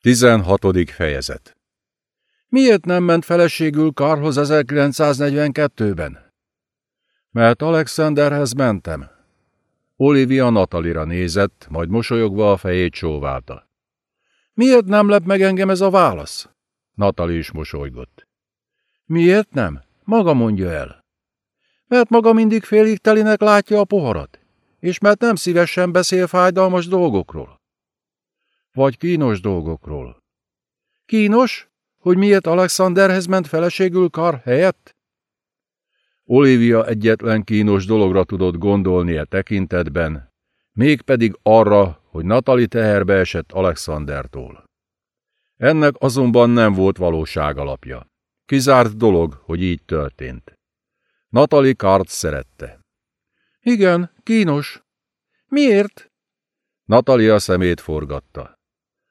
16. fejezet Miért nem ment feleségül Karhoz 1942-ben? Mert Alexanderhez mentem. Olivia Natalira nézett, majd mosolyogva a fejét sóválta. Miért nem lep meg engem ez a válasz? Natali is mosolygott. Miért nem? Maga mondja el. Mert maga mindig félig telinek látja a poharat, és mert nem szívesen beszél fájdalmas dolgokról. Vagy kínos dolgokról. Kínos? Hogy miért Alexanderhez ment feleségül Kar helyett? Olivia egyetlen kínos dologra tudott gondolni a e tekintetben, mégpedig arra, hogy Natali teherbe esett Alexandertól. Ennek azonban nem volt valóság alapja. Kizárt dolog, hogy így történt. Natali Kart szerette. Igen, kínos. Miért? Natali a szemét forgatta.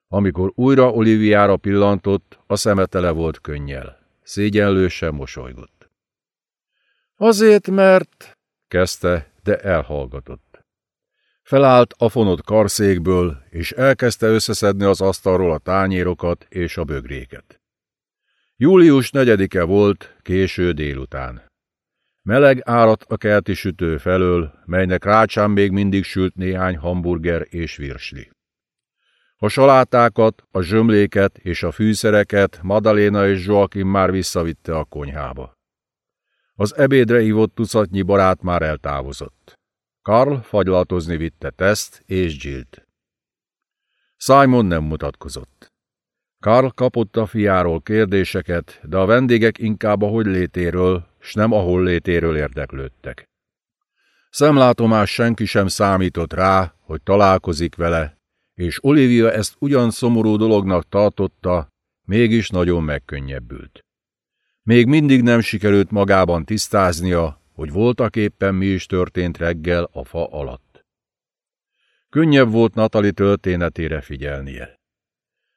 Amikor újra Oliviára pillantott, a szeme tele volt könnyel. Szégyenlősen mosolygott. Azért, mert... kezdte, de elhallgatott. Felállt a fonott karszékből, és elkezdte összeszedni az asztalról a tányérokat és a bögréket. Július negyedike volt, késő délután. Meleg árat a kerti sütő felől, melynek rácsán még mindig sült néhány hamburger és virsli. A salátákat, a zsömléket és a fűszereket Madaléna és Joachim már visszavitte a konyhába. Az ebédre hívott tucatnyi barát már eltávozott. Karl fagylatozni vitte Teszt és Jill-t. Simon nem mutatkozott. Karl kapott a fiáról kérdéseket, de a vendégek inkább a hogy létéről, s nem a hol létéről érdeklődtek. Szemlátomás senki sem számított rá, hogy találkozik vele, és Olivia ezt ugyan szomorú dolognak tartotta, mégis nagyon megkönnyebbült. Még mindig nem sikerült magában tisztáznia, hogy voltak éppen mi is történt reggel a fa alatt. Könnyebb volt Natali történetére figyelnie.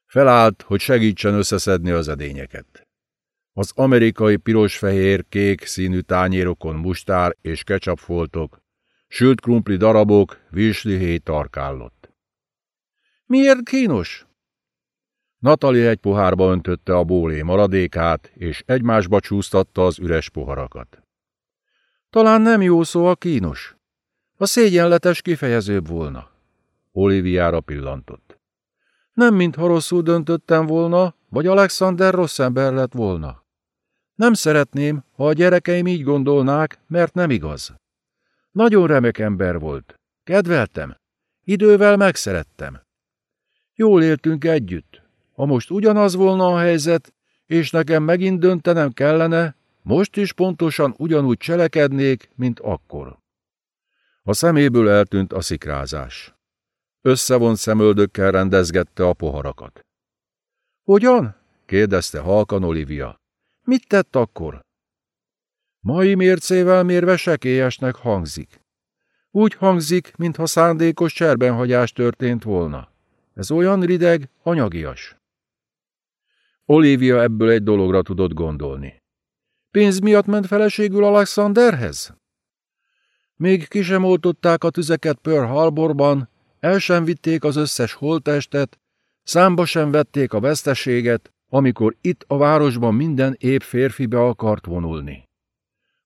Felállt, hogy segítsen összeszedni az edényeket. Az amerikai piros-fehér-kék színű tányérokon mustár és kecsapfoltok, sült krumpli darabok, virslihéj tarkállott. Miért kínos? Natali egy pohárba öntötte a bólé maradékát, és egymásba csúsztatta az üres poharakat. Talán nem jó szó a kínos. A szégyenletes kifejezőbb volna. Oliviára pillantott. Nem mintha rosszul döntöttem volna, vagy Alexander rossz ember lett volna. Nem szeretném, ha a gyerekeim így gondolnák, mert nem igaz. Nagyon remek ember volt. Kedveltem. Idővel megszerettem. Jól éltünk együtt. Ha most ugyanaz volna a helyzet, és nekem megint döntenem kellene, most is pontosan ugyanúgy cselekednék, mint akkor. A szeméből eltűnt a szikrázás. Összevont szemöldökkel rendezgette a poharakat. Hogyan? kérdezte halkan Olivia. Mit tett akkor? Mai mércével mérve sekélyesnek hangzik. Úgy hangzik, mintha szándékos cserbenhagyás történt volna. Ez olyan rideg, anyagias. Olivia ebből egy dologra tudott gondolni. Pénz miatt ment feleségül Alexanderhez? Még ki sem oltották a tüzeket Pearl Harborban, el sem vitték az összes holtestet, számba sem vették a veszteséget, amikor itt a városban minden épp férfi be akart vonulni.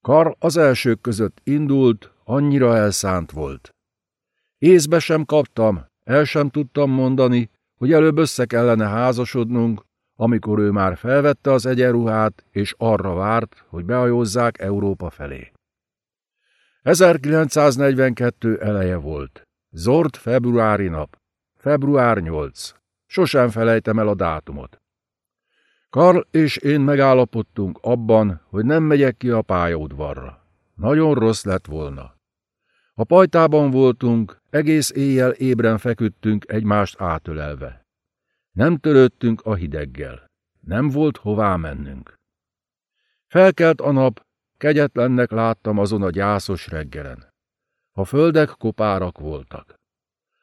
Karl az elsők között indult, annyira elszánt volt. Észbe sem kaptam, el sem tudtam mondani, hogy előbb össze kellene házasodnunk, amikor ő már felvette az egyenruhát, és arra várt, hogy behajózzák Európa felé. 1942 eleje volt. Zord februári nap. Február 8. Sosem felejtem el a dátumot. Karl és én megállapodtunk abban, hogy nem megyek ki a pályaudvarra. Nagyon rossz lett volna. A pajtában voltunk, egész éjjel ébren feküdtünk egymást átölelve. Nem törődtünk a hideggel. Nem volt hová mennünk. Felkelt a nap, kegyetlennek láttam azon a gyászos reggelen. A földek kopárak voltak.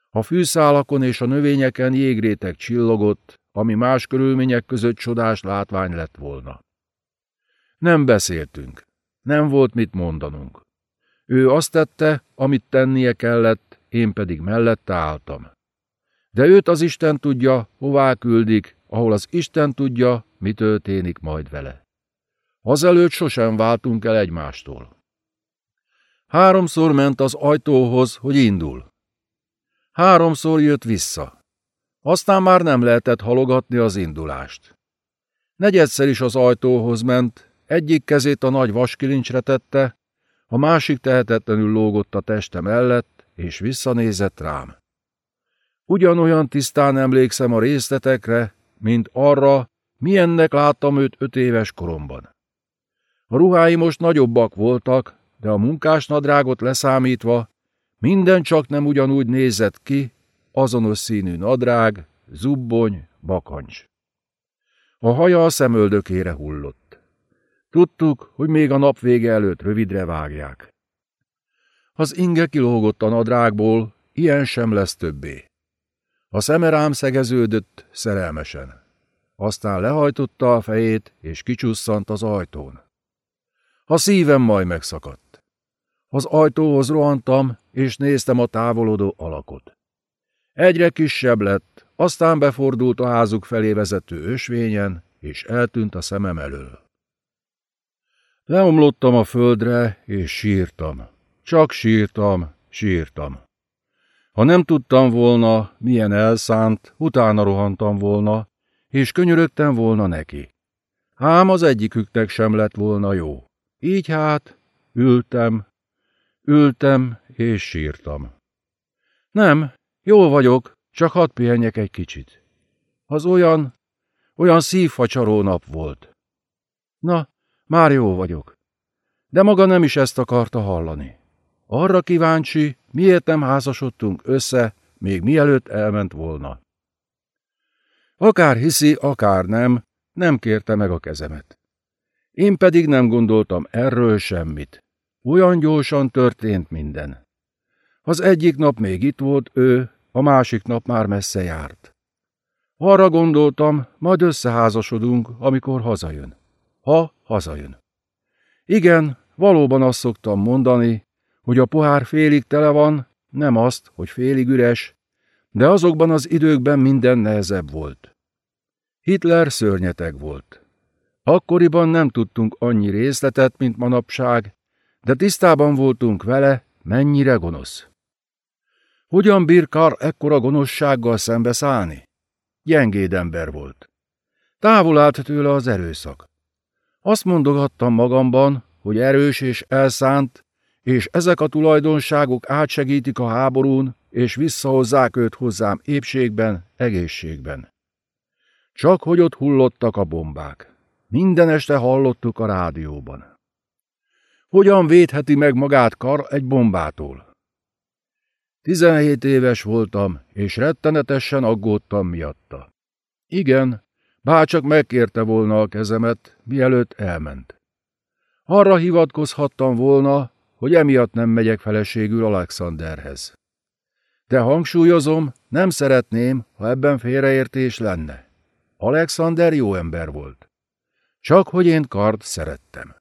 A fűszálakon és a növényeken jégrétek csillogott, ami más körülmények között csodás látvány lett volna. Nem beszéltünk. Nem volt mit mondanunk. Ő azt tette, amit tennie kellett, én pedig mellette álltam. De őt az Isten tudja, hová küldik, ahol az Isten tudja, mi történik majd vele. Azelőtt sosem váltunk el egymástól. Háromszor ment az ajtóhoz, hogy indul. Háromszor jött vissza. Aztán már nem lehetett halogatni az indulást. Negyedszer is az ajtóhoz ment, egyik kezét a nagy vaskilincsre tette, a másik tehetetlenül lógott a teste mellett, és visszanézett rám. Ugyanolyan tisztán emlékszem a részletekre, mint arra, milyennek láttam őt öt éves koromban. A ruhái most nagyobbak voltak, de a munkás nadrágot leszámítva minden csak nem ugyanúgy nézett ki, azonos színű nadrág, zubbony, bakancs. A haja a szemöldökére hullott. Tudtuk, hogy még a nap vége előtt rövidre vágják. Az inge kilógott a nadrágból, ilyen sem lesz többé. A szeme rám szegeződött szerelmesen. Aztán lehajtotta a fejét, és kicsusszant az ajtón. A szívem majd megszakadt. Az ajtóhoz rohantam, és néztem a távolodó alakot. Egyre kisebb lett, aztán befordult a házuk felé vezető ösvényen, és eltűnt a szemem elől. Leomlottam a földre, és sírtam. Csak sírtam, sírtam. Ha nem tudtam volna, milyen elszánt, utána rohantam volna, és könyörögtem volna neki. Ám az egyiküknek sem lett volna jó. Így hát ültem, ültem és sírtam. Nem, jól vagyok, csak hadd pihenjek egy kicsit. Az olyan, olyan szívfacsaró nap volt. Na, már jó vagyok. De maga nem is ezt akarta hallani. Arra kíváncsi, miért nem házasodtunk össze, még mielőtt elment volna. Akár hiszi, akár nem, nem kérte meg a kezemet. Én pedig nem gondoltam erről semmit. Olyan gyorsan történt minden. Az egyik nap még itt volt ő, a másik nap már messze járt. Arra gondoltam, majd összeházasodunk, amikor hazajön. Ha hazajön. Igen, valóban azt szoktam mondani, hogy a pohár félig tele van, nem azt, hogy félig üres, de azokban az időkben minden nehezebb volt. Hitler szörnyeteg volt. Akkoriban nem tudtunk annyi részletet, mint manapság, de tisztában voltunk vele, mennyire gonosz. Hogyan bír Kar ekkora gonoszsággal szembeszállni? Gyengéd ember volt. Távol állt tőle az erőszak. Azt mondogattam magamban, hogy erős és elszánt, és ezek a tulajdonságok átsegítik a háborún, és visszahozzák őt hozzám épségben, egészségben. Csak hogy ott hullottak a bombák. Minden este hallottuk a rádióban. Hogyan védheti meg magát Kar egy bombától? Tizenhét éves voltam, és rettenetesen aggódtam miatta. Igen, bárcsak megkérte volna a kezemet, mielőtt elment. Arra hivatkozhattam volna, hogy emiatt nem megyek feleségül Alexanderhez. De hangsúlyozom, nem szeretném, ha ebben félreértés lenne. Alexander jó ember volt. Csak hogy én kard szerettem.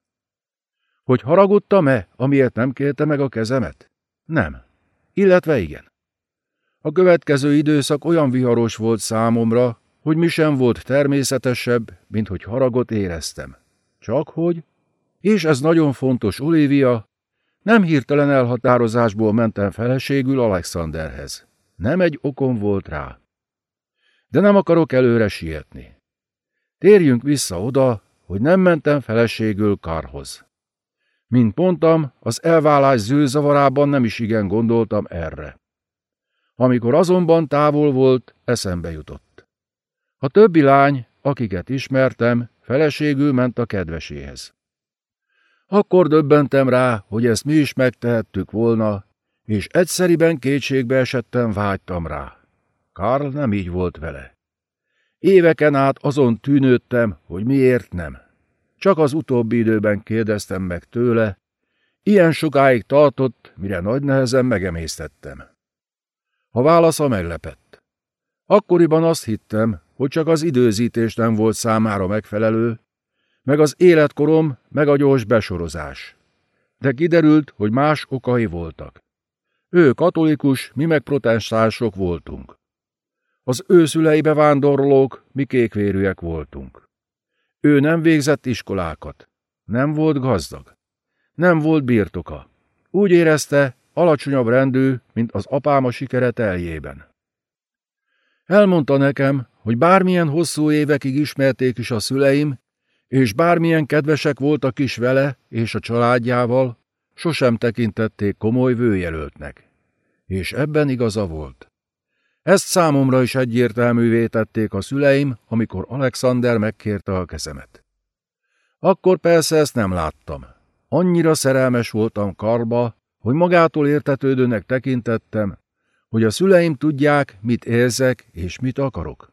Hogy haragudtam-e, amiért nem kérte meg a kezemet? Nem. Illetve igen. A következő időszak olyan viharos volt számomra, hogy mi sem volt természetesebb, mint hogy haragot éreztem. Csak hogy, és ez nagyon fontos, Olivia, nem hirtelen elhatározásból mentem feleségül Alexanderhez. Nem egy okom volt rá. De nem akarok előre sietni. Térjünk vissza oda, hogy nem mentem feleségül Karhoz. Mint mondtam, az elválás zűrzavarában nem is igen gondoltam erre. Amikor azonban távol volt, eszembe jutott. A többi lány, akiket ismertem, feleségül ment a kedveséhez. Akkor döbbentem rá, hogy ezt mi is megtehettük volna, és egyszeriben kétségbe esettem vágytam rá. Karl nem így volt vele. Éveken át azon tűnődtem, hogy miért nem. Csak az utóbbi időben kérdeztem meg tőle, ilyen sokáig tartott, mire nagy nehezen megemésztettem. A válasza meglepett. Akkoriban azt hittem, hogy csak az időzítés nem volt számára megfelelő, meg az életkorom, meg a gyors besorozás. De kiderült, hogy más okai voltak. Ő katolikus, mi meg protestánsok voltunk. Az ő szüleibe vándorlók, mi kékvérűek voltunk. Ő nem végzett iskolákat, nem volt gazdag, nem volt birtoka. Úgy érezte, alacsonyabb rendű, mint az apám a sikere teljében. Elmondta nekem, hogy bármilyen hosszú évekig ismerték is a szüleim, és bármilyen kedvesek voltak is vele és a családjával, sosem tekintették komoly vőjelöltnek. És ebben igaza volt. Ezt számomra is egyértelművé tették a szüleim, amikor Alexander megkérte a kezemet. Akkor persze ezt nem láttam. Annyira szerelmes voltam Karba, hogy magától értetődőnek tekintettem, hogy a szüleim tudják, mit érzek és mit akarok.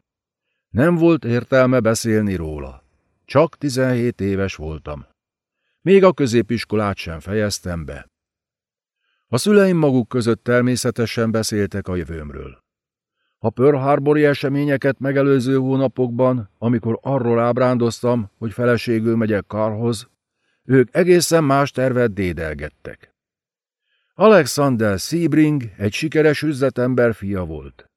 Nem volt értelme beszélni róla. Csak 17 éves voltam. Még a középiskolát sem fejeztem be. A szüleim maguk között természetesen beszéltek a jövőmről. A Pearl Harbori eseményeket megelőző hónapokban, amikor arról ábrándoztam, hogy feleségül megyek Karhoz, ők egészen más tervet dédelgettek. Alexander Sebring egy sikeres üzletember fia volt.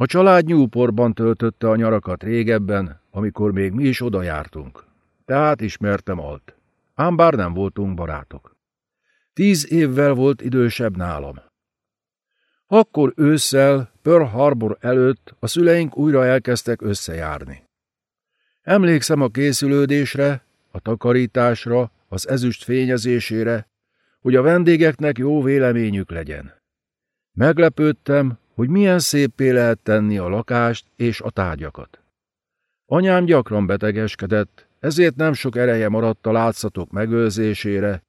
A család Newportban töltötte a nyarakat régebben, amikor még mi is oda jártunk. Tehát ismertem alt. Ám bár nem voltunk barátok. Tíz évvel volt idősebb nálam. Akkor ősszel, Pearl Harbor előtt a szüleink újra elkezdtek összejárni. Emlékszem a készülődésre, a takarításra, az ezüst fényezésére, hogy a vendégeknek jó véleményük legyen. Meglepődtem, hogy milyen szépé lehet tenni a lakást és a tárgyakat. Anyám gyakran betegeskedett, ezért nem sok ereje maradt a látszatok megőrzésére,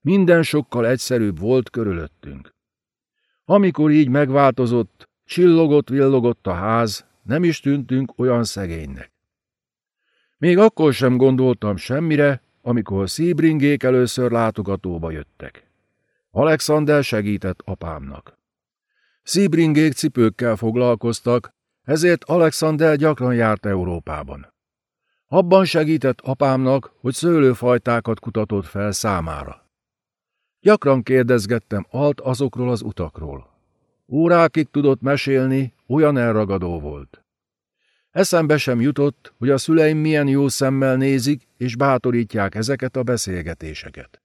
minden sokkal egyszerűbb volt körülöttünk. Amikor így megváltozott, csillogott-villogott a ház, nem is tűntünk olyan szegénynek. Még akkor sem gondoltam semmire, amikor Szíbringék először látogatóba jöttek. Alexander segített apámnak. Szíbringék cipőkkel foglalkoztak, ezért Alexander gyakran járt Európában. Abban segített apámnak, hogy szőlőfajtákat kutatott fel számára. Gyakran kérdezgettem Alt azokról az utakról. Órákig tudott mesélni, olyan elragadó volt. Eszembe sem jutott, hogy a szüleim milyen jó szemmel nézik és bátorítják ezeket a beszélgetéseket.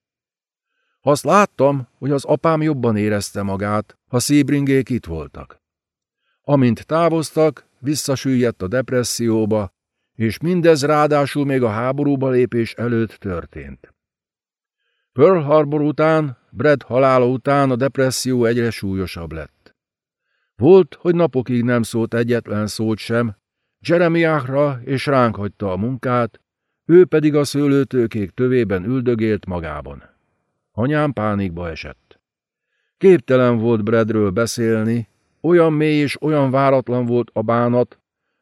Azt láttam, hogy az apám jobban érezte magát, ha szíbringék itt voltak. Amint távoztak, visszasüllyedt a depresszióba, és mindez ráadásul még a háborúba lépés előtt történt. Pearl Harbor után, Brad halála után a depresszió egyre súlyosabb lett. Volt, hogy napokig nem szólt egyetlen szót sem, Jeremiahra és ránk hagyta a munkát, ő pedig a szőlőtőkék tövében üldögélt magában. Anyám pánikba esett. Képtelen volt Bradről beszélni, olyan mély és olyan váratlan volt a bánat,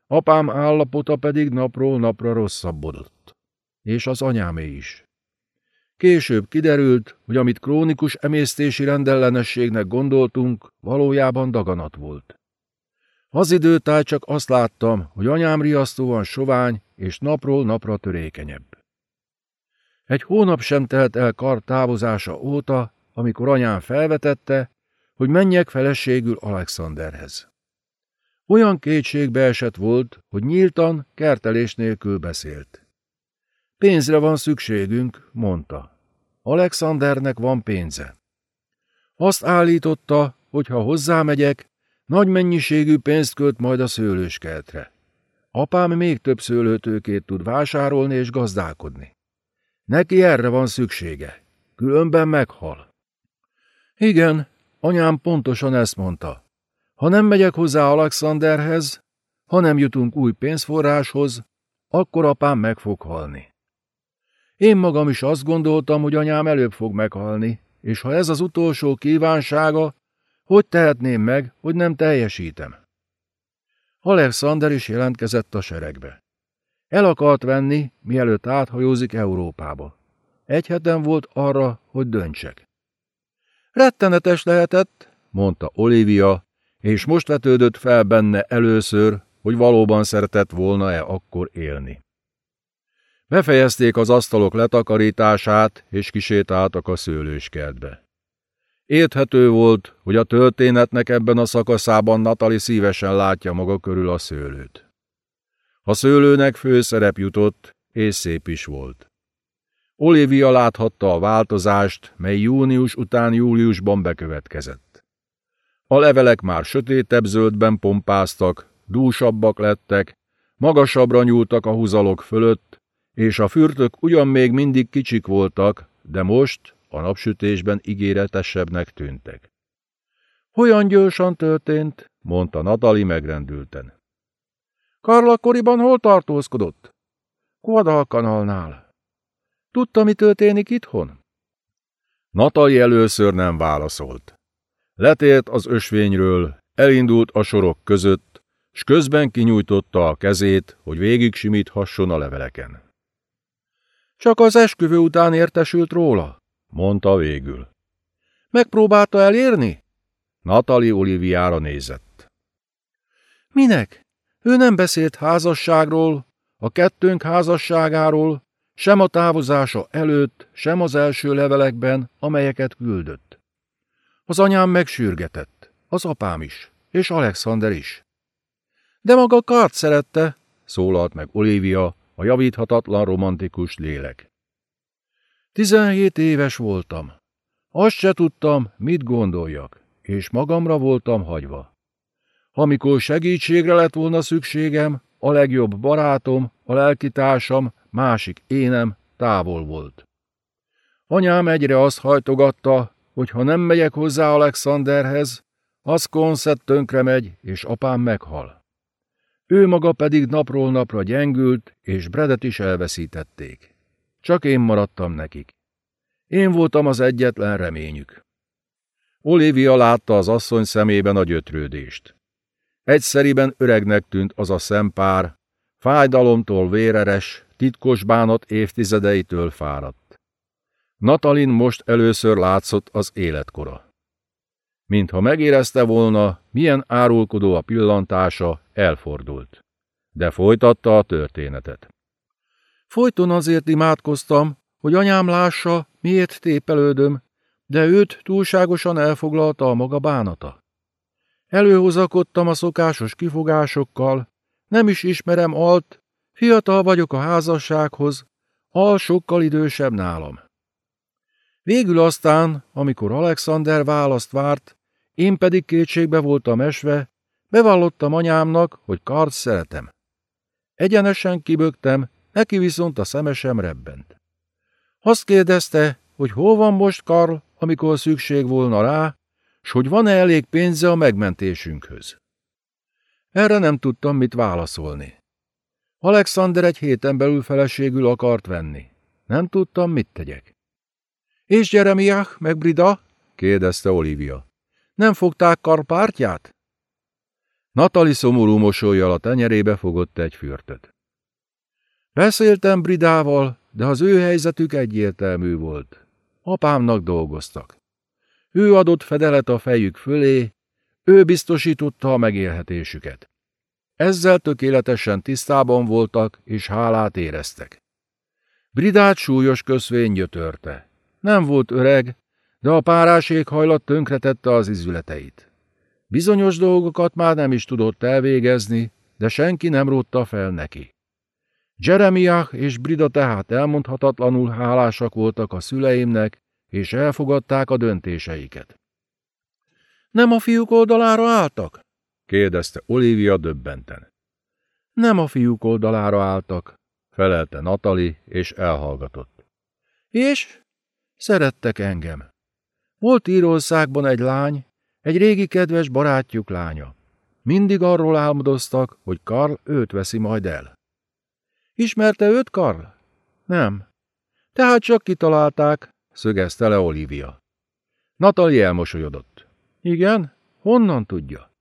apám állapota pedig napról napra rosszabbodott. És az anyámé is. Később kiderült, hogy amit krónikus emésztési rendellenességnek gondoltunk, valójában daganat volt. Az időtáj csak azt láttam, hogy anyám riasztóan sovány és napról napra törékenyebb. Egy hónap sem telt el kar távozása óta, amikor anyám felvetette, hogy menjek feleségül Alexanderhez. Olyan kétségbe esett volt, hogy nyíltan, kertelés nélkül beszélt. Pénzre van szükségünk, mondta. Alexandernek van pénze. Azt állította, hogy ha hozzámegyek, nagy mennyiségű pénzt költ majd a szőlőskeltre. Apám még több szőlőtőkét tud vásárolni és gazdálkodni. Neki erre van szüksége, különben meghal. Igen, anyám pontosan ezt mondta. Ha nem megyek hozzá Alexanderhez, ha nem jutunk új pénzforráshoz, akkor apám meg fog halni. Én magam is azt gondoltam, hogy anyám előbb fog meghalni, és ha ez az utolsó kívánsága, hogy tehetném meg, hogy nem teljesítem? Alexander is jelentkezett a seregbe. El akart venni, mielőtt áthajózik Európába. Egy hetem volt arra, hogy döntsek. Rettenetes lehetett, mondta Olivia, és most vetődött fel benne először, hogy valóban szeretett volna-e akkor élni. Befejezték az asztalok letakarítását, és kisétáltak a szőlőskertbe. Érthető volt, hogy a történetnek ebben a szakaszában Natali szívesen látja maga körül a szőlőt. A szőlőnek főszerep jutott, és szép is volt. Olivia láthatta a változást, mely június után júliusban bekövetkezett. A levelek már sötétebb zöldben pompáztak, dúsabbak lettek, magasabbra nyúltak a húzalok fölött, és a fürtök ugyan még mindig kicsik voltak, de most a napsütésben ígéretesebbnek tűntek. Olyan gyorsan történt, mondta Natali megrendülten. Karla akkoriban hol tartózkodott? Guadalcanalnál. Tudta, mi történik itthon? Natali először nem válaszolt. Letért az ösvényről, elindult a sorok között, s közben kinyújtotta a kezét, hogy végig simíthasson a leveleken. Csak az esküvő után értesült róla, mondta végül. Megpróbálta elérni? Natali Oliviára nézett. Minek? Ő nem beszélt házasságról, a kettőnk házasságáról, sem a távozása előtt, sem az első levelekben, amelyeket küldött. Az anyám megsürgetett, az apám is, és Alexander is. De maga Kart szerette, szólalt meg Olivia, a javíthatatlan romantikus lélek. Tizenhét éves voltam. Azt se tudtam, mit gondoljak, és magamra voltam hagyva. Amikor segítségre lett volna szükségem, a legjobb barátom, a lelkitársam, másik énem távol volt. Anyám egyre azt hajtogatta, hogy ha nem megyek hozzá Alexanderhez, az konszett tönkre megy, és apám meghal. Ő maga pedig napról napra gyengült, és Bredet is elveszítették. Csak én maradtam nekik. Én voltam az egyetlen reményük. Olivia látta az asszony szemében a gyötrődést. Egyszeriben öregnek tűnt az a szempár, fájdalomtól véreres, titkos bánat évtizedeitől fáradt. Natalin most először látszott az életkora. Mintha megérezte volna, milyen árulkodó a pillantása, elfordult. De folytatta a történetet. Folyton azért imádkoztam, hogy anyám lássa, miért tépelődöm, de őt túlságosan elfoglalta a maga bánata. Előhozakodtam a szokásos kifogásokkal, nem is ismerem Alt, fiatal vagyok a házassághoz, Al sokkal idősebb nálam. Végül aztán, amikor Alexander választ várt, én pedig kétségbe voltam esve, bevallottam anyámnak, hogy Kart szeretem. Egyenesen kibögtem, neki viszont a szemesem rebbent. Azt kérdezte, hogy hol van most Karl, amikor szükség volna rá, s hogy van-e elég pénze a megmentésünkhöz. Erre nem tudtam mit válaszolni. Alexander egy héten belül feleségül akart venni. Nem tudtam, mit tegyek. És Jeremiah meg Brida? kérdezte Olivia. Nem fogták karpártját? Natali szomorú mosolyjal a tenyerébe fogott egy fürtöt. Beszéltem Bridával, de az ő helyzetük egyértelmű volt. Apámnak dolgoztak. Ő adott fedelet a fejük fölé, ő biztosította a megélhetésüket. Ezzel tökéletesen tisztában voltak, és hálát éreztek. Bridát súlyos köszvény gyötörte. Nem volt öreg, de a párás éghajlat tönkretette az izületeit. Bizonyos dolgokat már nem is tudott elvégezni, de senki nem rótta fel neki. Jeremiah és Brida tehát elmondhatatlanul hálásak voltak a szüleimnek, és elfogadták a döntéseiket. Nem a fiúk oldalára álltak? kérdezte Olivia döbbenten. Nem a fiúk oldalára álltak, felelte Natali, és elhallgatott. És? Szerettek engem. Volt Írországban egy lány, egy régi kedves barátjuk lánya. Mindig arról álmodoztak, hogy Karl őt veszi majd el. Ismerte őt, Karl? Nem. Tehát csak kitalálták, szögezte le Olivia. Natali elmosolyodott. Igen? Honnan tudja?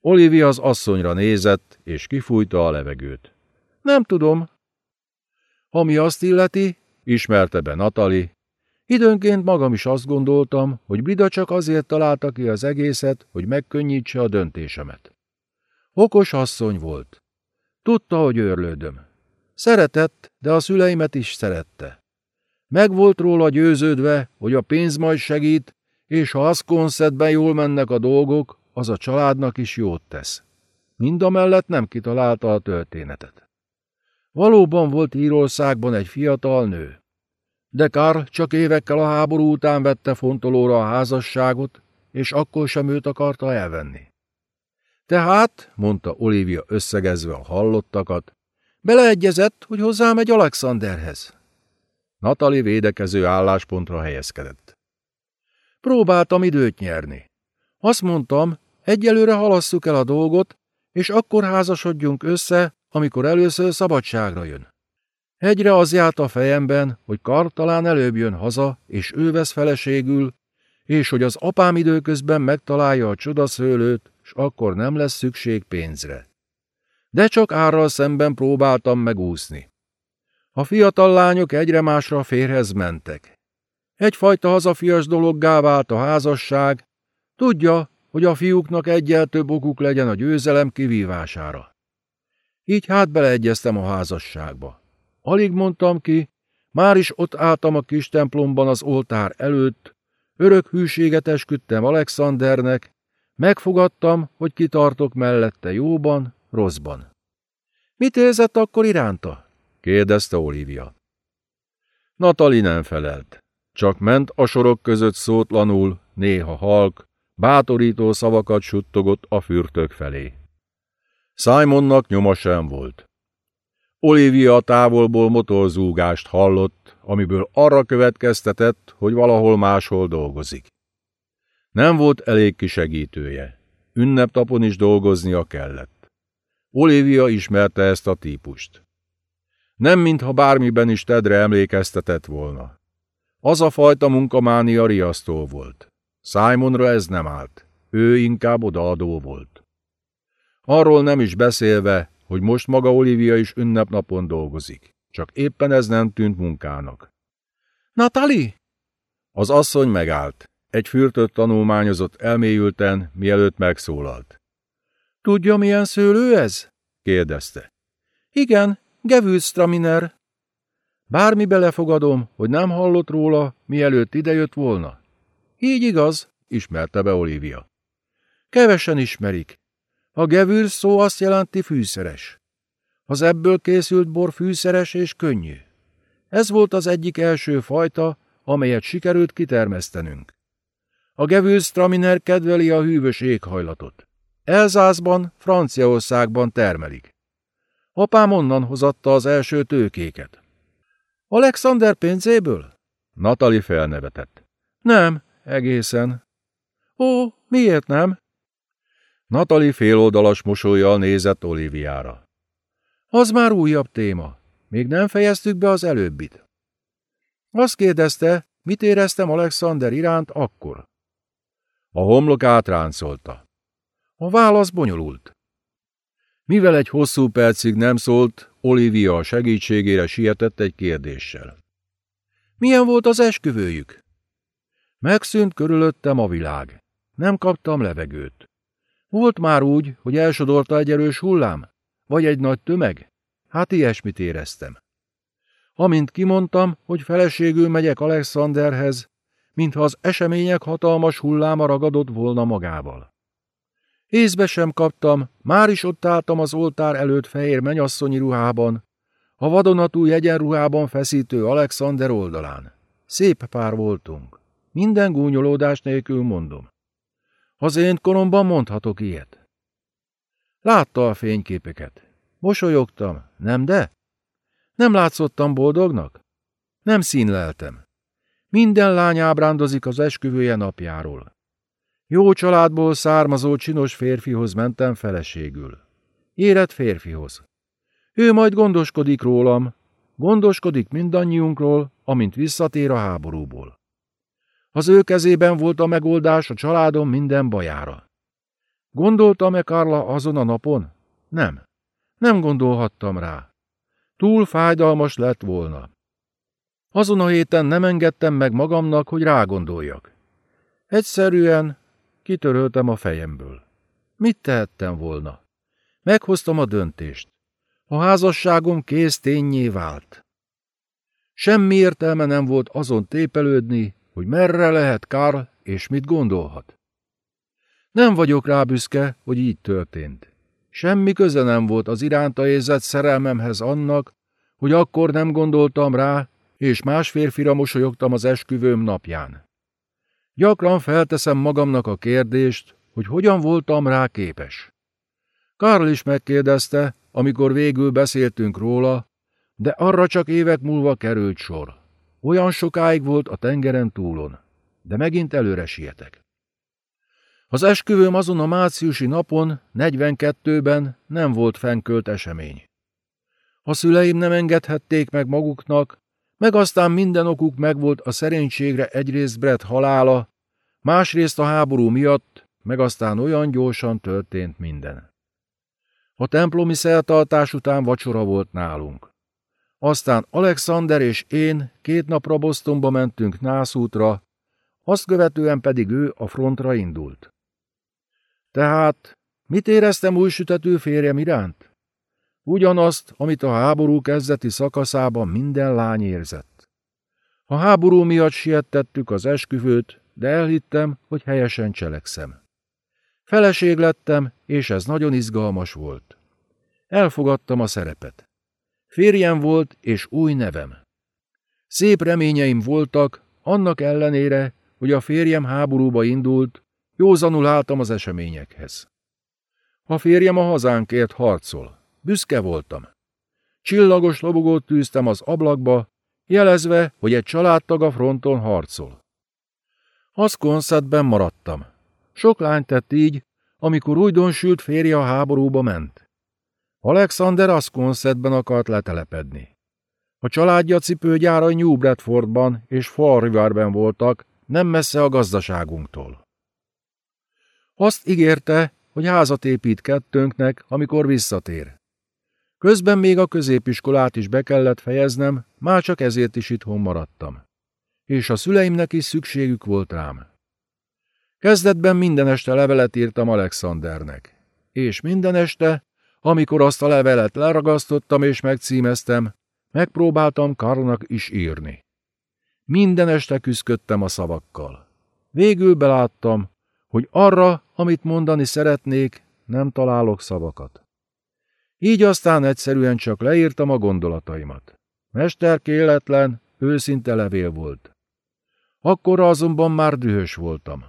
Olivia az asszonyra nézett, és kifújta a levegőt. Nem tudom. Ami azt illeti, ismerte be Natali, időnként magam is azt gondoltam, hogy Brida csak azért találta ki az egészet, hogy megkönnyítse a döntésemet. Okos asszony volt. Tudta, hogy őrlődöm. Szeretett, de a szüleimet is szerette. Meg volt róla győződve, hogy a pénz majd segít, és ha Aszkonszetben jól mennek a dolgok, az a családnak is jót tesz. Mind a mellett nem kitalálta a történetet. Valóban volt Írországban egy fiatal nő. De Karl csak évekkel a háború után vette fontolóra a házasságot, és akkor sem őt akarta elvenni. Tehát, mondta Olivia összegezve a hallottakat, beleegyezett, hogy hozzámegy Alexanderhez. Natali védekező álláspontra helyezkedett. Próbáltam időt nyerni. Azt mondtam, egyelőre halasszuk el a dolgot, és akkor házasodjunk össze, amikor először szabadságra jön. Egyre az járt a fejemben, hogy Kar talán előbb jön haza, és ő vesz feleségül, és hogy az apám időközben megtalálja a csodaszőlőt, és akkor nem lesz szükség pénzre. De csak árral szemben próbáltam megúszni. A fiatal lányok egyre másra férhez mentek. Egyfajta hazafias dologgá vált a házasság, tudja, hogy a fiúknak egyel több okuk legyen a győzelem kivívására. Így hát beleegyeztem a házasságba. Alig mondtam ki, már is ott álltam a kis templomban az oltár előtt, örök hűséget esküdtem Alexandernek, megfogadtam, hogy kitartok mellette jóban, rosszban. Mit érzett akkor iránta? Kérdezte Olivia. Natali nem felelt. Csak ment a sorok között szótlanul, néha halk, bátorító szavakat suttogott a fürtök felé. Simonnak nyoma sem volt. Olivia távolból motorzúgást hallott, amiből arra következtetett, hogy valahol máshol dolgozik. Nem volt elég kisegítője. Ünneptapon is dolgoznia kellett. Olivia ismerte ezt a típust. Nem mintha bármiben is Tedre emlékeztetett volna. Az a fajta munkamánia riasztó volt. Simonra ez nem állt. Ő inkább odaadó volt. Arról nem is beszélve, hogy most maga Olivia is ünnepnapon dolgozik. Csak éppen ez nem tűnt munkának. Natali! Az asszony megállt. Egy fürtött tanulmányozott elmélyülten, mielőtt megszólalt. Tudja, milyen szőlő ez? kérdezte. Igen, Gewürztraminer. Bármi belefogadom, hogy nem hallott róla, mielőtt idejött volna. Így igaz, ismerte be Olivia. Kevesen ismerik. A gevűr szó azt jelenti fűszeres. Az ebből készült bor fűszeres és könnyű. Ez volt az egyik első fajta, amelyet sikerült kitermesztenünk. A Gewürztraminer kedveli a hűvös éghajlatot. Elzászban, Franciaországban termelik. Apám onnan hozatta az első tőkéket. Alexander pénzéből? Natali felnevetett. Nem, egészen. Ó, miért nem? Natali féloldalas mosolyjal nézett Oliviára. Az már újabb téma. Még nem fejeztük be az előbbit. Azt kérdezte, mit éreztem Alexander iránt akkor. A homlok átráncolta. A válasz bonyolult. Mivel egy hosszú percig nem szólt, Olivia a segítségére sietett egy kérdéssel. Milyen volt az esküvőjük? Megszűnt körülöttem a világ. Nem kaptam levegőt. Volt már úgy, hogy elsodorta egy erős hullám? Vagy egy nagy tömeg? Hát ilyesmit éreztem. Amint kimondtam, hogy feleségül megyek Alexanderhez, mintha az események hatalmas hulláma ragadott volna magával. Észbe sem kaptam, már is ott álltam az oltár előtt fehér menyasszonyi ruhában, a vadonatúj egyenruhában feszítő Alexander oldalán. Szép pár voltunk. Minden gúnyolódás nélkül mondom. Az én koromban mondhatok ilyet. Látta a fényképeket. Mosolyogtam, nem de? Nem látszottam boldognak? Nem színleltem. Minden lány ábrándozik az esküvője napjáról. Jó családból származó csinos férfihoz mentem feleségül. Érett férfihoz. Ő majd gondoskodik rólam, gondoskodik mindannyiunkról, amint visszatér a háborúból. Az ő kezében volt a megoldás a családom minden bajára. Gondoltam-e Karla azon a napon? Nem. Nem gondolhattam rá. Túl fájdalmas lett volna. Azon a héten nem engedtem meg magamnak, hogy rágondoljak. Egyszerűen kitöröltem a fejemből. Mit tehettem volna? Meghoztam a döntést. A házasságom kész tényé vált. Semmi értelme nem volt azon tépelődni, hogy merre lehet Karl, és mit gondolhat. Nem vagyok rá büszke, hogy így történt. Semmi köze nem volt az iránta érzett szerelmemhez annak, hogy akkor nem gondoltam rá, és más férfira mosolyogtam az esküvőm napján. Gyakran felteszem magamnak a kérdést, hogy hogyan voltam rá képes. Karl is megkérdezte, amikor végül beszéltünk róla, de arra csak évek múlva került sor. Olyan sokáig volt a tengeren túlon, de megint előre sietek. Az esküvőm azon a márciusi napon, 42-ben nem volt fenkölt esemény. A szüleim nem engedhették meg maguknak, meg aztán minden okuk megvolt a szerénységre egyrészt Brett halála, másrészt a háború miatt, meg aztán olyan gyorsan történt minden. A templomi szertartás után vacsora volt nálunk. Aztán Alexander és én két napra Bostonba mentünk nászútra, azt követően pedig ő a frontra indult. Tehát mit éreztem új sütető férjem iránt? Ugyanazt, amit a háború kezdeti szakaszában minden lány érzett. A háború miatt siettettük az esküvőt, de elhittem, hogy helyesen cselekszem. Feleség lettem, és ez nagyon izgalmas volt. Elfogadtam a szerepet. Férjem volt, és új nevem. Szép reményeim voltak, annak ellenére, hogy a férjem háborúba indult, józanul álltam az eseményekhez. A férjem a hazánkért harcol. Büszke voltam. Csillagos lobogót tűztem az ablakba, jelezve, hogy egy családtag a fronton harcol. Aszkonszedben maradtam. Sok lány tett így, amikor újdonsült férje a háborúba ment. Alexander Aszkonszedben akart letelepedni. A családja cipőgyára New Bradfordban és Fall Riverben voltak, nem messze a gazdaságunktól. Azt ígérte, hogy házat épít kettőnknek, amikor visszatér. Közben még a középiskolát is be kellett fejeznem, már csak ezért is itthon maradtam. És a szüleimnek is szükségük volt rám. Kezdetben minden este levelet írtam Alexandernek. És minden este, amikor azt a levelet leragasztottam és megcímeztem, megpróbáltam Karlnak is írni. Minden este küzdködtem a szavakkal. Végül beláttam, hogy arra, amit mondani szeretnék, nem találok szavakat. Így aztán egyszerűen csak leírtam a gondolataimat. Mesterkéletlen, őszinte levél volt. Akkorra azonban már dühös voltam.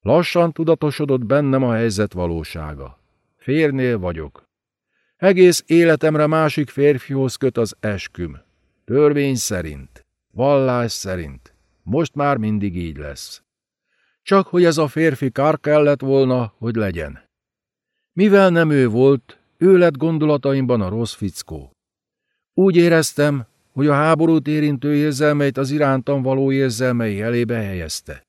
Lassan tudatosodott bennem a helyzet valósága. Férnél vagyok. Egész életemre másik férfihoz köt az esküm. Törvény szerint, vallás szerint. Most már mindig így lesz. Csak hogy ez a férfi kár kellett volna, hogy legyen. Mivel nem ő volt, ő lett gondolataimban a rossz fickó. Úgy éreztem, hogy a háborút érintő érzelmeit az irántam való érzelmei elébe helyezte.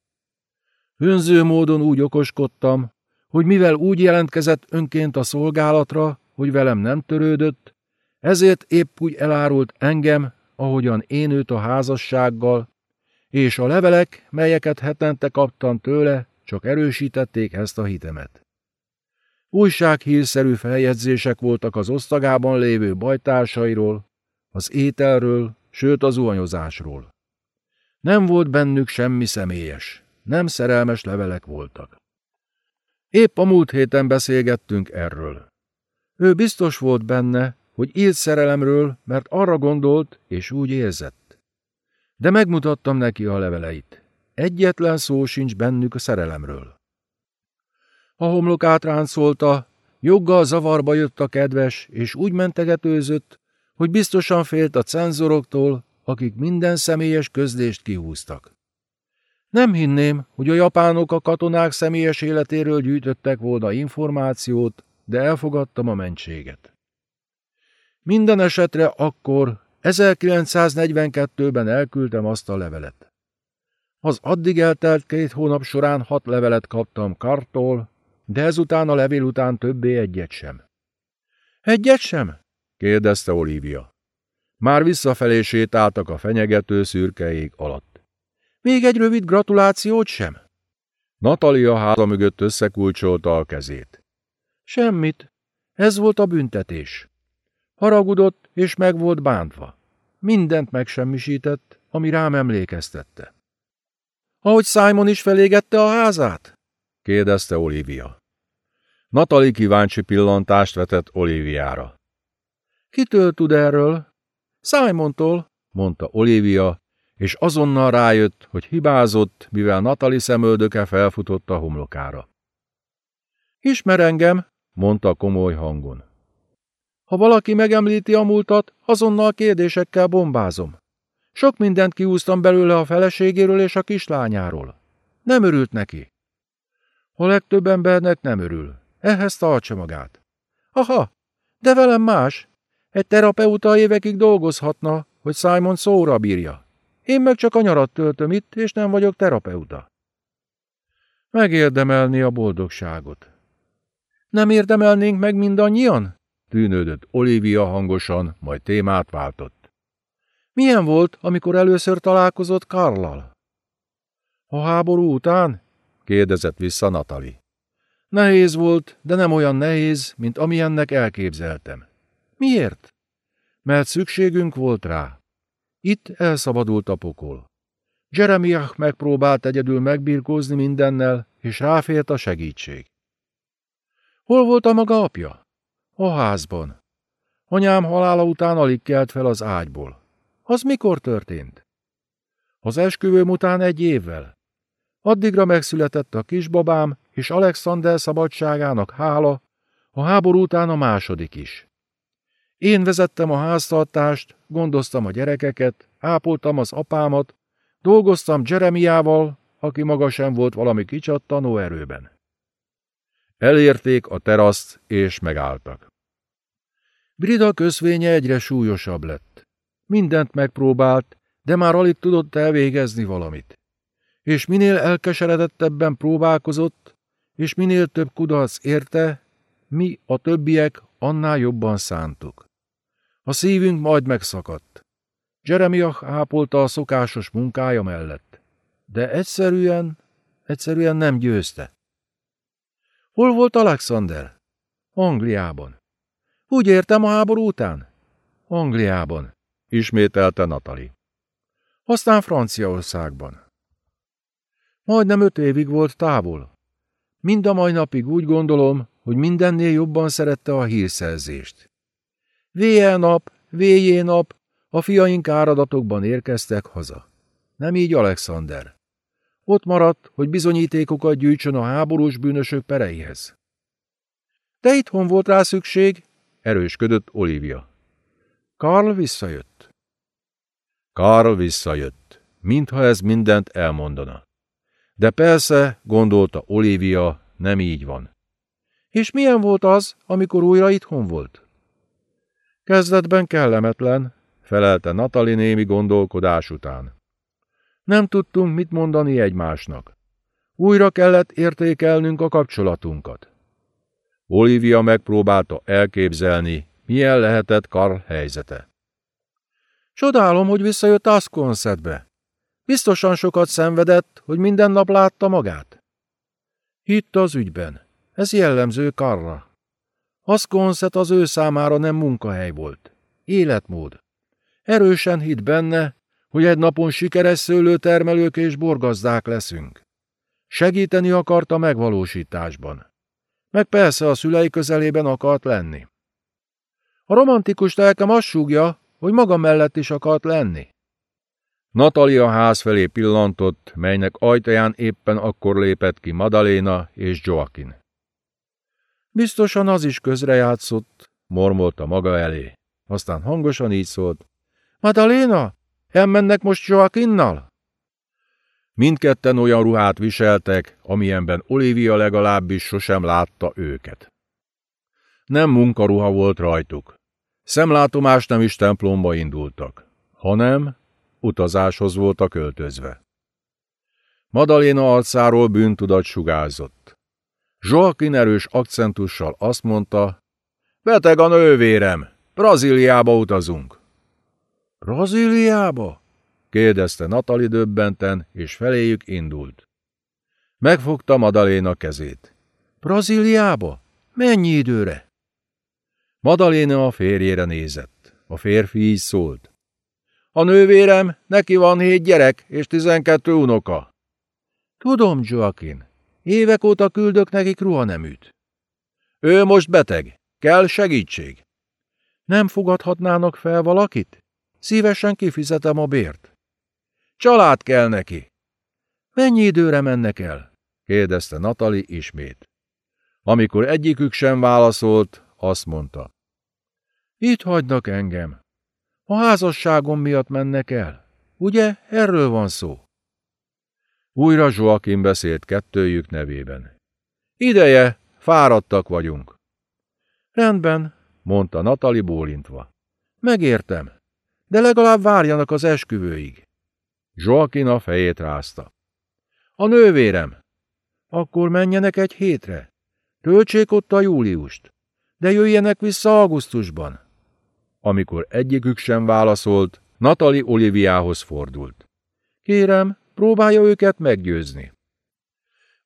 Önző módon úgy okoskodtam, hogy mivel úgy jelentkezett önként a szolgálatra, hogy velem nem törődött, ezért épp úgy elárult engem, ahogyan én őt a házassággal, és a levelek, melyeket hetente kaptam tőle, csak erősítették ezt a hitemet. Újsághírszerű feljegyzések voltak az osztagában lévő bajtársairól, az ételről, sőt az zuhanyozásról. Nem volt bennük semmi személyes, nem szerelmes levelek voltak. Épp a múlt héten beszélgettünk erről. Ő biztos volt benne, hogy írt szerelemről, mert arra gondolt, és úgy érzett. De megmutattam neki a leveleit. Egyetlen szó sincs bennük a szerelemről. A homlokát ráncolta, joggal zavarba jött a kedves, és úgy mentegetőzött, hogy biztosan félt a cenzoroktól, akik minden személyes közlést kihúztak. Nem hinném, hogy a japánok a katonák személyes életéről gyűjtöttek volna információt, de elfogadtam a mentséget. Minden esetre akkor, 1942-ben elküldtem azt a levelet. Az addig eltelt két hónap során hat levelet kaptam Kartól, de ezután a levél után többé egyet sem. Egyet sem? kérdezte Olivia. Már visszafelé sétáltak a fenyegető szürke ég alatt. Még egy rövid gratulációt sem? Natalia háza mögött összekulcsolta a kezét. Semmit. Ez volt a büntetés. Haragudott, és meg volt bántva. Mindent megsemmisített, ami rám emlékeztette. Ahogy Simon is felégette a házát? Kérdezte Olivia. Natali kíváncsi pillantást vetett Oliviára. Kitől tud erről? Simontól, mondta Olivia, és azonnal rájött, hogy hibázott, mivel Natali szemöldöke felfutott a homlokára. Ismer engem, mondta komoly hangon. Ha valaki megemlíti a múltat, azonnal kérdésekkel bombázom. Sok mindent kiúztam belőle a feleségéről és a kislányáról. Nem örült neki. A legtöbb embernek nem örül. Ehhez tartsa magát. Aha, de velem más. Egy terapeuta évekig dolgozhatna, hogy Simon szóra bírja. Én meg csak a nyarat töltöm itt, és nem vagyok terapeuta. Megérdemelni a boldogságot. Nem érdemelnénk meg mindannyian? Tűnődött Olivia hangosan, majd témát váltott. Milyen volt, amikor először találkozott Karlal? A háború után? Kérdezett vissza Natali. Nehéz volt, de nem olyan nehéz, mint amilyennek elképzeltem. Miért? Mert szükségünk volt rá. Itt elszabadult a pokol. Jeremiah megpróbált egyedül megbirkózni mindennel, és ráfért a segítség. Hol volt a maga apja? A házban. Anyám halála után alig kelt fel az ágyból. Az mikor történt? Az esküvőm után egy évvel. Addigra megszületett a kisbabám, és Alexander szabadságának hála, a háború után a második is. Én vezettem a háztartást, gondoztam a gyerekeket, ápoltam az apámat, dolgoztam Jeremiával, aki maga sem volt valami kicsattanó erőben. Elérték a teraszt, és megálltak. Brida közvénye egyre súlyosabb lett. Mindent megpróbált, de már alig tudott elvégezni valamit. És minél elkeseredettebben próbálkozott, és minél több kudarc érte, mi, a többiek, annál jobban szántuk. A szívünk majd megszakadt. Jeremiah ápolta a szokásos munkája mellett. De egyszerűen, egyszerűen nem győzte. Hol volt Alexander? Angliában. Úgy értem a háború után? Angliában, ismételte Natali. Aztán Franciaországban. Majdnem öt évig volt távol. Mind a mai napig úgy gondolom, hogy mindennél jobban szerette a hírszerzést. Véje nap, véjé nap, a fiaink áradatokban érkeztek haza. Nem így Alexander. Ott maradt, hogy bizonyítékokat gyűjtsön a háborús bűnösök pereihez. De itthon volt rá szükség, erősködött Olivia. Karl visszajött. Karl visszajött, mintha ez mindent elmondana. De persze, gondolta Olivia, nem így van. És milyen volt az, amikor újra itthon volt? Kezdetben kellemetlen, felelte Natali némi gondolkodás után. Nem tudtunk mit mondani egymásnak. Újra kellett értékelnünk a kapcsolatunkat. Olivia megpróbálta elképzelni, milyen lehetett Karl helyzete. Csodálom, hogy visszajött Asconsetbe. Biztosan sokat szenvedett, hogy minden nap látta magát. Hitt az ügyben. Ez jellemző Karra. Asconset az ő számára nem munkahely volt. Életmód. Erősen hitt benne, hogy egy napon sikeres szőlőtermelők és borgazdák leszünk. Segíteni akart a megvalósításban. Meg persze a szülei közelében akart lenni. A romantikus lelkem azt súgja, hogy maga mellett is akart lenni. Natalia ház felé pillantott, melynek ajtaján éppen akkor lépett ki Madaléna és Joaquin. Biztosan az is közrejátszott, mormolta maga elé. Aztán hangosan így szólt. Madaléna, elmennek most Joaquinnal? Mindketten olyan ruhát viseltek, amilyenben Olivia legalábbis sosem látta őket. Nem munkaruha volt rajtuk. Szemlátomás nem is templomba indultak, hanem utazáshoz voltak költözve. Madaléna arcáról bűntudat sugárzott. Joaquin erős akcentussal azt mondta, beteg a nővérem, Brazíliába utazunk. Brazíliába? kérdezte Natali döbbenten, és feléjük indult. Megfogta Madaléna kezét. Brazíliába? Mennyi időre? Madaléna a férjére nézett. A férfi így szólt. A nővérem, neki van hét gyerek és tizenkettő unoka. Tudom, Joaquin. Évek óta küldök nekik ruhaneműt. Ő most beteg. Kell segítség. Nem fogadhatnának fel valakit? Szívesen kifizetem a bért. Család kell neki. Mennyi időre mennek el? kérdezte Natali ismét. Amikor egyikük sem válaszolt, azt mondta. Itt hagynak engem. A házasságom miatt mennek el. Ugye, erről van szó? Újra Joaquin beszélt kettőjük nevében. Ideje, fáradtak vagyunk. Rendben, mondta Natali bólintva. Megértem, de legalább várjanak az esküvőig. Joaquin a fejét rázta. A nővérem. Akkor menjenek egy hétre. Töltsék ott a júliust, de jöjjenek vissza augusztusban. Amikor egyikük sem válaszolt, Natali Oliviához fordult. Kérem, próbálja őket meggyőzni.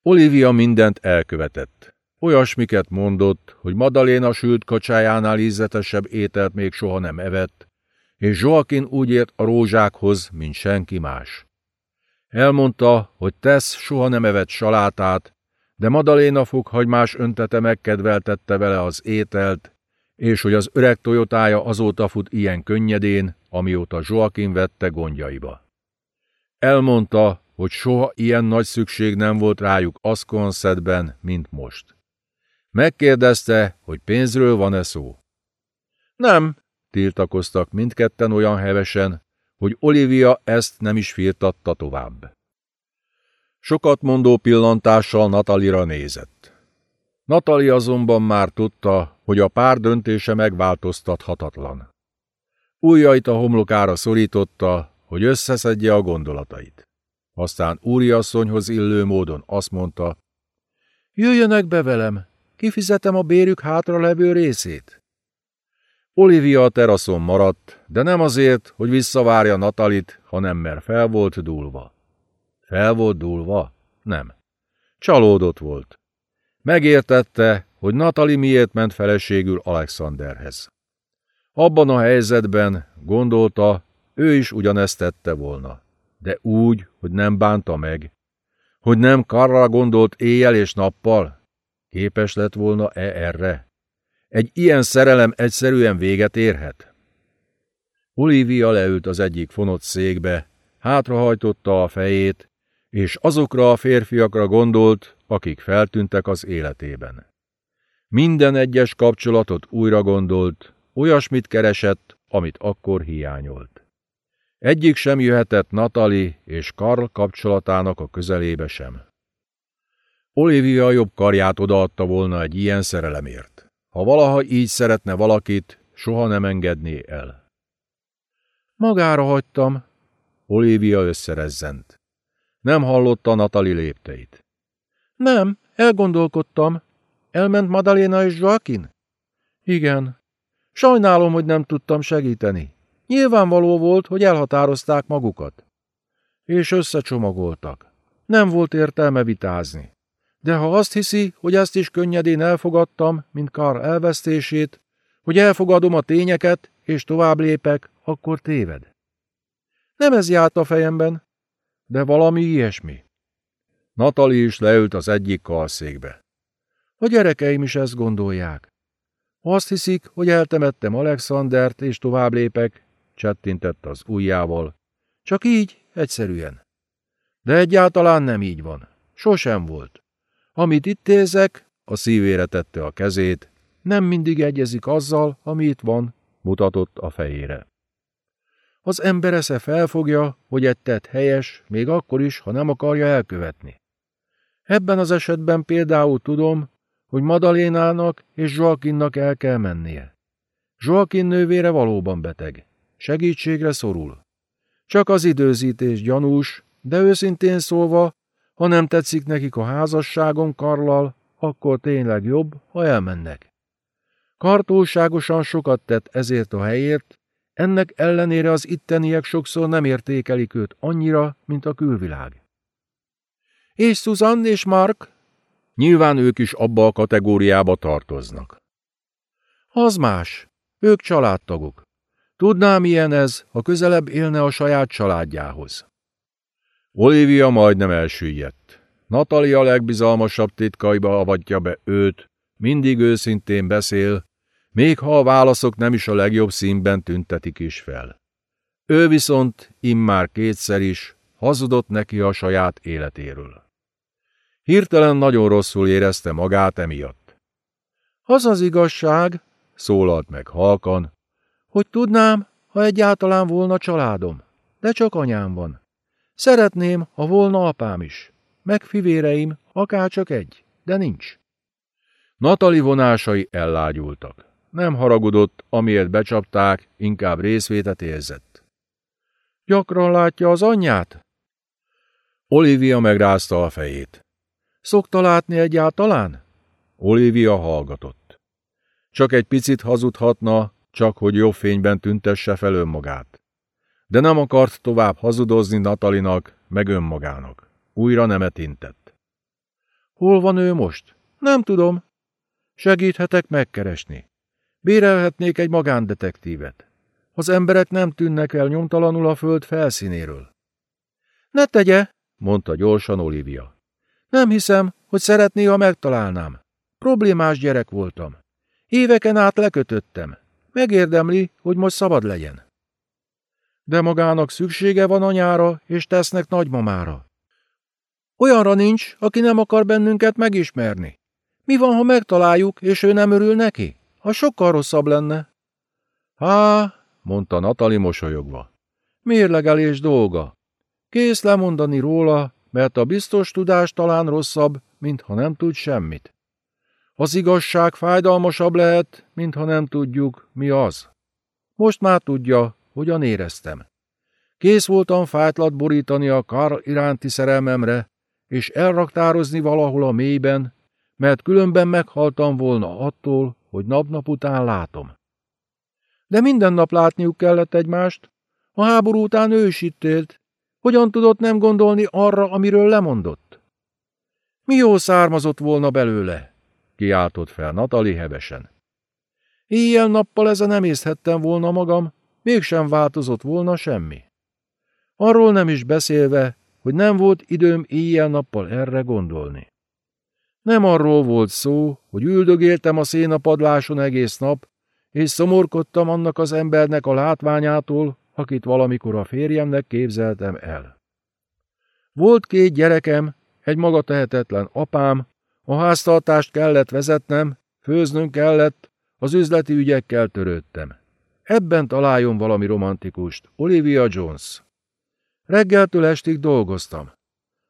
Olivia mindent elkövetett. Olyasmiket mondott, hogy Madaléna sült kacsájánál ízletesebb ételt még soha nem evett, és Joaquin úgy ért a rózsákhoz, mint senki más. Elmondta, hogy Tess soha nem evett salátát, de Madaléna foghagymás öntete megkedveltette vele az ételt, és hogy az öreg tojotája azóta fut ilyen könnyedén, amióta Joaquin vette gondjaiba. Elmondta, hogy soha ilyen nagy szükség nem volt rájuk Asconszedben, mint most. Megkérdezte, hogy pénzről van-e szó. Nem, tiltakoztak mindketten olyan hevesen, hogy Olivia ezt nem is firtatta tovább. Sokat mondó pillantással Natalira nézett. Natali azonban már tudta, hogy a pár döntése megváltoztathatatlan. Újjait a homlokára szorította, hogy összeszedje a gondolatait. Aztán úriasszonyhoz illő módon azt mondta, Jöjjönek be velem, kifizetem a bérük hátra levő részét. Olivia a teraszon maradt, de nem azért, hogy visszavárja Natalit, hanem mert fel volt dúlva. Fel volt dúlva? Nem. Csalódott volt. Megértette, hogy Natali miért ment feleségül Alexanderhez. Abban a helyzetben, gondolta, ő is ugyanezt tette volna. De úgy, hogy nem bánta meg. Hogy nem Karra gondolt éjjel és nappal? Képes lett volna-e erre? Egy ilyen szerelem egyszerűen véget érhet? Olivia leült az egyik fonott székbe, hátrahajtotta a fejét, és azokra a férfiakra gondolt, akik feltűntek az életében. Minden egyes kapcsolatot újra gondolt, olyasmit keresett, amit akkor hiányolt. Egyik sem jöhetett Natali és Karl kapcsolatának a közelébe sem. Olivia jobb karját odaadta volna egy ilyen szerelemért. Ha valaha így szeretne valakit, soha nem engedné el. Magára hagytam. Olivia összerezzent. Nem hallotta Natali lépteit. Nem, elgondolkodtam. Elment Madalena és Joaquin? Igen. Sajnálom, hogy nem tudtam segíteni. Nyilvánvaló volt, hogy elhatározták magukat. És összecsomagoltak. Nem volt értelme vitázni. De ha azt hiszi, hogy ezt is könnyedén elfogadtam, mint Karl elvesztését, hogy elfogadom a tényeket, és tovább lépek, akkor téved. Nem ez járt a fejemben, de valami ilyesmi. Natali is leült az egyik kalszékbe. A gyerekeim is ezt gondolják. Azt hiszik, hogy eltemettem Alexandert, és tovább lépek, csettintett az ujjával. Csak így, egyszerűen. De egyáltalán nem így van. Sosem volt. Amit itt érzek, a szívére tette a kezét, nem mindig egyezik azzal, ami itt van, mutatott a fejére. Az ember esze felfogja, hogy egy tett helyes, még akkor is, ha nem akarja elkövetni. Ebben az esetben például tudom, hogy Madalénának és Joaquinnak el kell mennie. Joaquin nővére valóban beteg. Segítségre szorul. Csak az időzítés gyanús, de őszintén szólva, ha nem tetszik nekik a házasságom Karlal, akkor tényleg jobb, ha elmennek. Kartólságosan sokat tett ezért a helyért, ennek ellenére az itteniek sokszor nem értékelik őt annyira, mint a külvilág. És Susan és Mark? Nyilván ők is abba a kategóriába tartoznak. Az más. Ők családtagok. Tudná, milyen ez, ha közelebb élne a saját családjához. Olivia majdnem elsüllyedt. Natali a legbizalmasabb titkaiba avatja be őt, mindig őszintén beszél, még ha a válaszok nem is a legjobb színben tüntetik is fel. Ő viszont immár kétszer is hazudott neki a saját életéről. Hirtelen nagyon rosszul érezte magát emiatt. Az az igazság, szólalt meg halkan, hogy tudnám, ha egyáltalán volna családom, de csak anyám van. Szeretném, ha volna apám is, meg fivéreim, akárcsak egy, de nincs. Natali vonásai ellágyultak. Nem haragudott, amiért becsapták, inkább részvétet érzett. Gyakran látja az anyját? Olivia megrázta a fejét. Szokta látni egyáltalán? Olivia hallgatott. Csak egy picit hazudhatna, csak hogy jobb fényben tüntesse fel önmagát. De nem akart tovább hazudozni Natalinak, meg önmagának. Újra nemet intett. Hol van ő most? Nem tudom. Segíthetek megkeresni. Bérelhetnék egy magándetektívet. Az emberek nem tűnnek el nyomtalanul a föld felszínéről. Ne tegye, mondta gyorsan Olivia. Nem hiszem, hogy szeretné, ha megtalálnám. Problémás gyerek voltam. Éveken át lekötöttem. Megérdemli, hogy most szabad legyen. De magának szüksége van anyára, és tesznek nagymamára. Olyanra nincs, aki nem akar bennünket megismerni. Mi van, ha megtaláljuk, és ő nem örül neki? Ha sokkal rosszabb lenne. Há, mondta Natali mosolyogva. Mérlegelés dolga. Kész lemondani róla, mert a biztos tudás talán rosszabb, mint ha nem tud semmit. Az igazság fájdalmasabb lehet, mint ha nem tudjuk, mi az. Most már tudja, hogyan éreztem. Kész voltam fájtlat borítani a kar iránti szerelmemre, és elraktározni valahol a mélyben, mert különben meghaltam volna attól, hogy nap-nap után látom. De minden nap látniuk kellett egymást. A háború után ő is itt élt. Hogyan tudott nem gondolni arra, amiről lemondott? Mi jó származott volna belőle? kiáltott fel Natali hevesen. Éjjel-nappal ezen nem észhettem volna magam, mégsem változott volna semmi. Arról nem is beszélve, hogy nem volt időm éjjel-nappal erre gondolni. Nem arról volt szó, hogy üldögéltem a szénapadláson egész nap, és szomorkodtam annak az embernek a látványától, akit valamikor a férjemnek képzeltem el. Volt két gyerekem, egy maga tehetetlen apám, a háztartást kellett vezetnem, főznünk kellett, az üzleti ügyekkel törődtem. Ebben találjon valami romantikust, Olivia Jones. Reggeltől estig dolgoztam.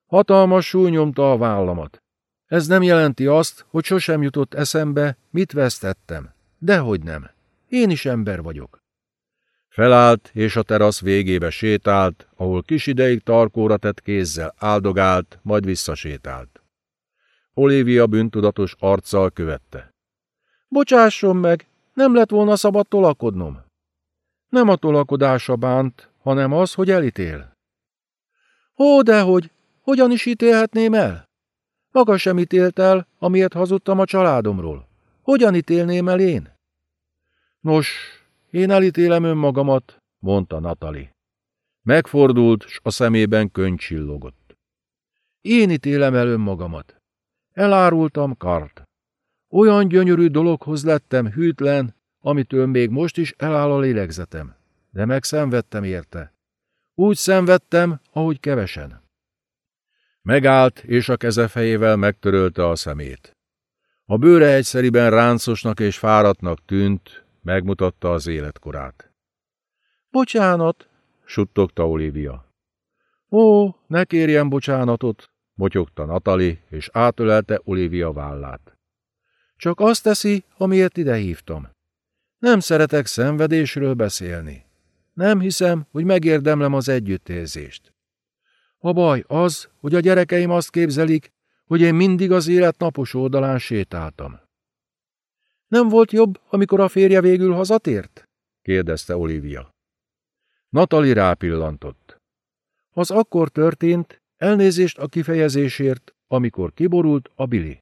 Hatalmas súly nyomta a vállamat. Ez nem jelenti azt, hogy sosem jutott eszembe, mit vesztettem. Dehogy nem. Én is ember vagyok. Felállt, és a terasz végébe sétált, ahol kis ideig tarkóra tett kézzel áldogált, majd visszasétált. Olivia bűntudatos arccal követte. Bocsásson meg, nem lett volna szabad tolakodnom. Nem a tolakodása bánt, hanem az, hogy elítél. Ó, dehogy, hogyan is ítélhetném el? Maga sem ítélt el, amiért hazudtam a családomról. Hogyan ítélném el én? Nos, én elítélem önmagamat, mondta Natali. Megfordult, s a szemében könyv csillogott. Én ítélem el önmagamat. Elárultam kart. Olyan gyönyörű dologhoz lettem hűtlen, amitől még most is eláll a lélegzetem, de megszenvedtem érte. Úgy szenvedtem, ahogy kevesen. Megállt, és a keze fejével megtörölte a szemét. A bőre egyszeriben ráncosnak és fáradtnak tűnt, megmutatta az életkorát. Bocsánat, suttogta Olivia. Ó, ne kérjen bocsánatot, motyogta Natali, és átölelte Olivia vállát. Csak azt teszi, amiért ide hívtam. Nem szeretek szenvedésről beszélni. Nem hiszem, hogy megérdemlem az együttérzést. A baj az, hogy a gyerekeim azt képzelik, hogy én mindig az élet napos oldalán sétáltam. Nem volt jobb, amikor a férje végül hazatért? kérdezte Olivia. Natali rápillantott. Az akkor történt, elnézést a kifejezésért, amikor kiborult a Billy.